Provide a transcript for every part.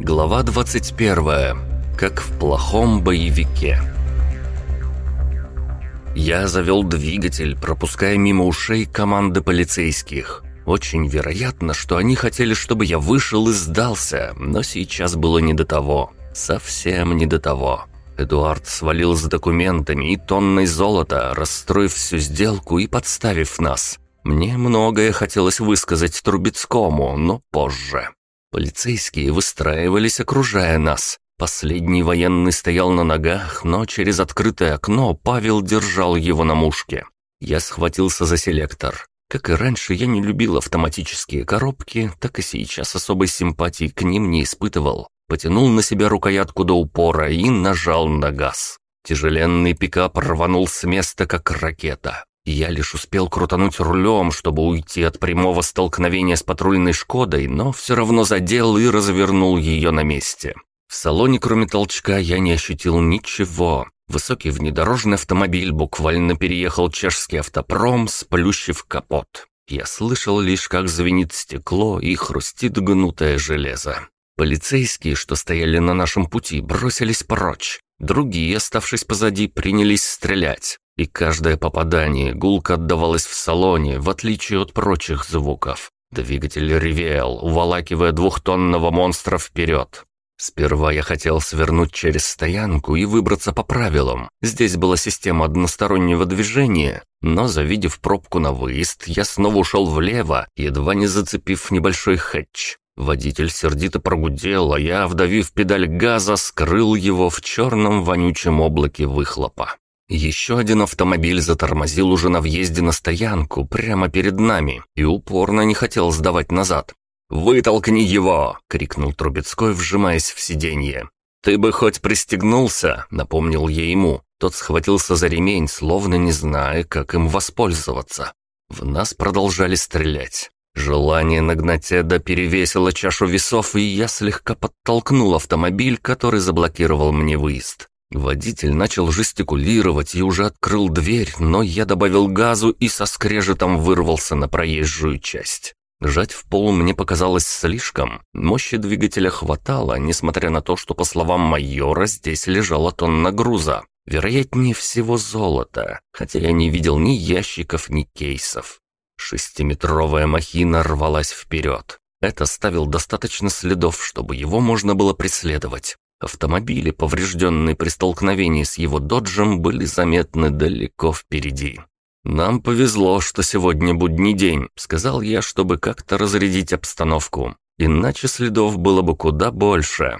Глава 21. Как в плохом боевике. Я завел двигатель, пропуская мимо ушей команды полицейских. Очень вероятно, что они хотели, чтобы я вышел и сдался, но сейчас было не до того. Совсем не до того. Эдуард свалил с документами и тонной золота, расстроив всю сделку и подставив нас. Мне многое хотелось высказать Трубецкому, но позже. Полицейские выстраивались, окружая нас. Последний военный стоял на ногах, но через открытое окно Павел держал его на мушке. Я схватился за селектор. Как и раньше, я не любил автоматические коробки, так и сейчас особой симпатии к ним не испытывал. Потянул на себя рукоятку до упора и нажал на газ. Тяжеленный пикап рванул с места, как ракета. Я лишь успел крутануть рулем, чтобы уйти от прямого столкновения с патрульной «Шкодой», но все равно задел и развернул ее на месте. В салоне, кроме толчка, я не ощутил ничего. Высокий внедорожный автомобиль буквально переехал чешский автопром, сплющив капот. Я слышал лишь, как звенит стекло и хрустит гнутое железо. Полицейские, что стояли на нашем пути, бросились прочь. Другие, оставшись позади, принялись стрелять и каждое попадание гулко отдавалось в салоне, в отличие от прочих звуков. Двигатель ревел, уволакивая двухтонного монстра вперед. Сперва я хотел свернуть через стоянку и выбраться по правилам. Здесь была система одностороннего движения, но, завидев пробку на выезд, я снова ушел влево, едва не зацепив небольшой хэтч. Водитель сердито прогудел, а я, вдавив педаль газа, скрыл его в черном вонючем облаке выхлопа. Еще один автомобиль затормозил уже на въезде на стоянку, прямо перед нами, и упорно не хотел сдавать назад. «Вытолкни его!» — крикнул Трубецкой, вжимаясь в сиденье. «Ты бы хоть пристегнулся!» — напомнил я ему. Тот схватился за ремень, словно не зная, как им воспользоваться. В нас продолжали стрелять. Желание нагнать Эда перевесило чашу весов, и я слегка подтолкнул автомобиль, который заблокировал мне выезд. Водитель начал жестикулировать и уже открыл дверь, но я добавил газу и со скрежетом вырвался на проезжую часть. Жать в пол мне показалось слишком. Мощи двигателя хватало, несмотря на то, что, по словам майора, здесь лежала тонна груза. Вероятнее всего золото, хотя я не видел ни ящиков, ни кейсов. Шестиметровая махина рвалась вперед. Это ставил достаточно следов, чтобы его можно было преследовать. Автомобили, поврежденные при столкновении с его доджем, были заметны далеко впереди. «Нам повезло, что сегодня будний день», — сказал я, чтобы как-то разрядить обстановку. Иначе следов было бы куда больше.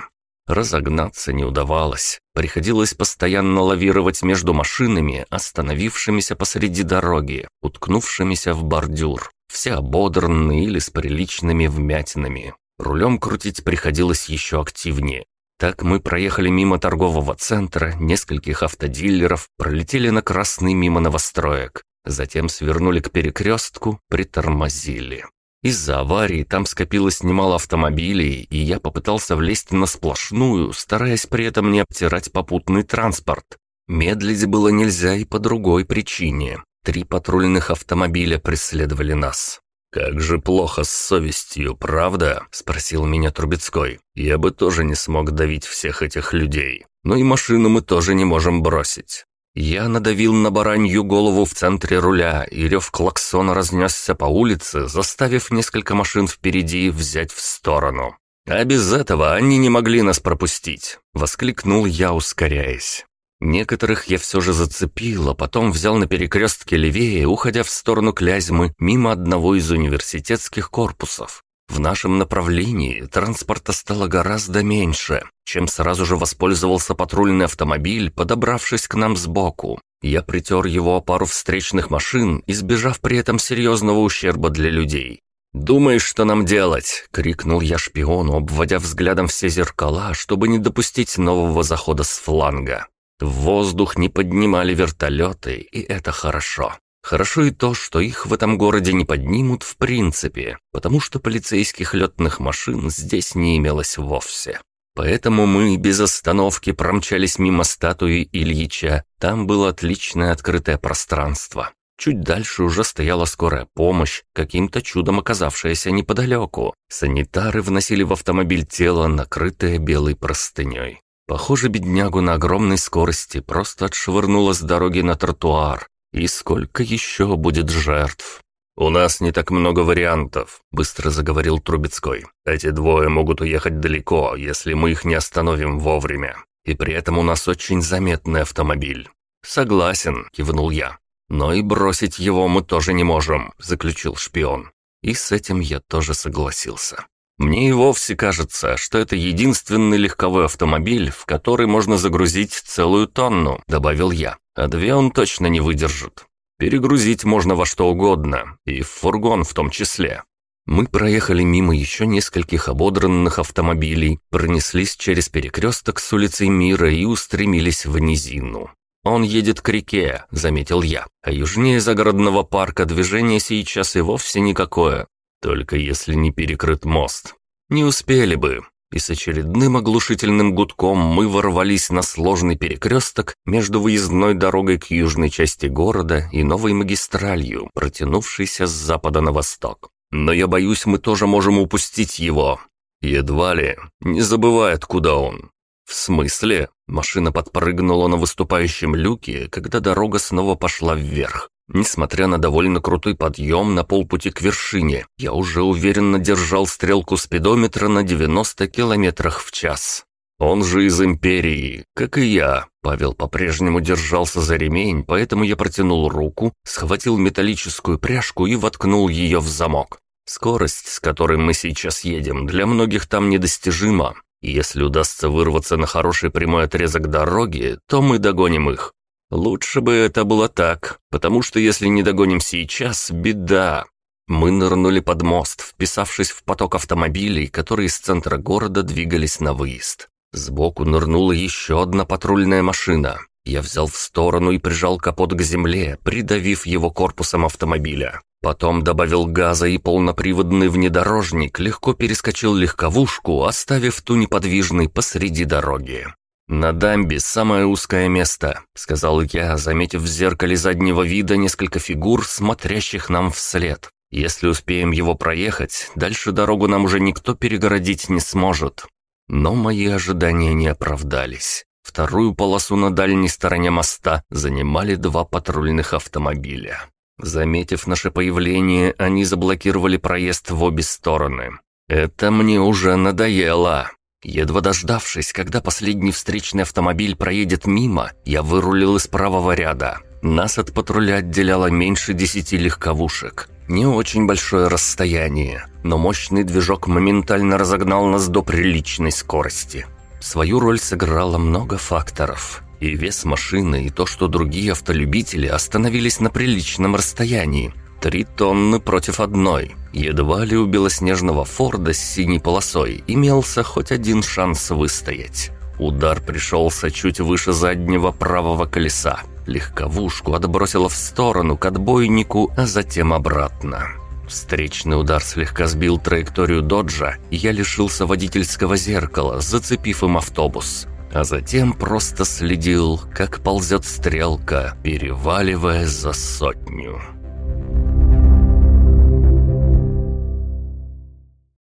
Разогнаться не удавалось. Приходилось постоянно лавировать между машинами, остановившимися посреди дороги, уткнувшимися в бордюр, все ободранные или с приличными вмятинами. Рулем крутить приходилось еще активнее. Так мы проехали мимо торгового центра, нескольких автодилеров, пролетели на красный мимо новостроек. Затем свернули к перекрестку, притормозили. Из-за аварии там скопилось немало автомобилей, и я попытался влезть на сплошную, стараясь при этом не обтирать попутный транспорт. Медлить было нельзя и по другой причине. Три патрульных автомобиля преследовали нас. «Как же плохо с совестью, правда?» – спросил меня Трубецкой. «Я бы тоже не смог давить всех этих людей. Но и машину мы тоже не можем бросить». Я надавил на баранью голову в центре руля, и рев клаксона разнесся по улице, заставив несколько машин впереди взять в сторону. «А без этого они не могли нас пропустить!» — воскликнул я, ускоряясь. Некоторых я все же зацепил, а потом взял на перекрестке левее, уходя в сторону Клязьмы, мимо одного из университетских корпусов. В нашем направлении транспорта стало гораздо меньше, чем сразу же воспользовался патрульный автомобиль, подобравшись к нам сбоку. Я притер его о пару встречных машин, избежав при этом серьезного ущерба для людей. «Думаешь, что нам делать?» — крикнул я шпиону, обводя взглядом все зеркала, чтобы не допустить нового захода с фланга. В воздух не поднимали вертолеты, и это хорошо. Хорошо и то, что их в этом городе не поднимут в принципе, потому что полицейских летных машин здесь не имелось вовсе. Поэтому мы без остановки промчались мимо статуи Ильича. Там было отличное открытое пространство. Чуть дальше уже стояла скорая помощь, каким-то чудом оказавшаяся неподалеку. Санитары вносили в автомобиль тело, накрытое белой простыней. Похоже, беднягу на огромной скорости просто отшвырнуло с дороги на тротуар. И сколько еще будет жертв? «У нас не так много вариантов», — быстро заговорил Трубецкой. «Эти двое могут уехать далеко, если мы их не остановим вовремя. И при этом у нас очень заметный автомобиль». «Согласен», — кивнул я. «Но и бросить его мы тоже не можем», — заключил шпион. И с этим я тоже согласился. Мне и вовсе кажется, что это единственный легковой автомобиль, в который можно загрузить целую тонну», — добавил я. «А две он точно не выдержит. Перегрузить можно во что угодно, и в фургон в том числе». Мы проехали мимо еще нескольких ободранных автомобилей, пронеслись через перекресток с улицей Мира и устремились в низину. «Он едет к реке», — заметил я, «а южнее загородного парка движение сейчас и вовсе никакое. Только если не перекрыт мост. Не успели бы. И с очередным оглушительным гудком мы ворвались на сложный перекресток между выездной дорогой к южной части города и новой магистралью, протянувшейся с запада на восток. Но я боюсь, мы тоже можем упустить его. Едва ли. Не забывай, откуда он. В смысле? Машина подпрыгнула на выступающем люке, когда дорога снова пошла вверх. Несмотря на довольно крутой подъем на полпути к вершине, я уже уверенно держал стрелку спидометра на 90 километрах в час. Он же из Империи, как и я. Павел по-прежнему держался за ремень, поэтому я протянул руку, схватил металлическую пряжку и воткнул ее в замок. Скорость, с которой мы сейчас едем, для многих там недостижима. Если удастся вырваться на хороший прямой отрезок дороги, то мы догоним их. Лучше бы это было так, потому что если не догоним сейчас, беда. Мы нырнули под мост, вписавшись в поток автомобилей, которые из центра города двигались на выезд. Сбоку нырнула еще одна патрульная машина. Я взял в сторону и прижал капот к земле, придавив его корпусом автомобиля. Потом добавил газа и полноприводный внедорожник легко перескочил легковушку, оставив ту неподвижной посреди дороги. «На дамбе самое узкое место», — сказал я, заметив в зеркале заднего вида несколько фигур, смотрящих нам вслед. «Если успеем его проехать, дальше дорогу нам уже никто перегородить не сможет». Но мои ожидания не оправдались. Вторую полосу на дальней стороне моста занимали два патрульных автомобиля. Заметив наше появление, они заблокировали проезд в обе стороны. Это мне уже надоело. Едва дождавшись, когда последний встречный автомобиль проедет мимо, я вырулил из правого ряда. Нас от патруля отделяло меньше десяти легковушек. Не очень большое расстояние, но мощный движок моментально разогнал нас до приличной скорости. Свою роль сыграло много факторов. И вес машины, и то, что другие автолюбители остановились на приличном расстоянии. Три тонны против одной. Едва ли у белоснежного Форда с синей полосой имелся хоть один шанс выстоять. Удар пришелся чуть выше заднего правого колеса. Легковушку отбросило в сторону к отбойнику, а затем обратно. Встречный удар слегка сбил траекторию доджа, и я лишился водительского зеркала, зацепив им автобус. А затем просто следил, как ползет стрелка, переваливая за сотню.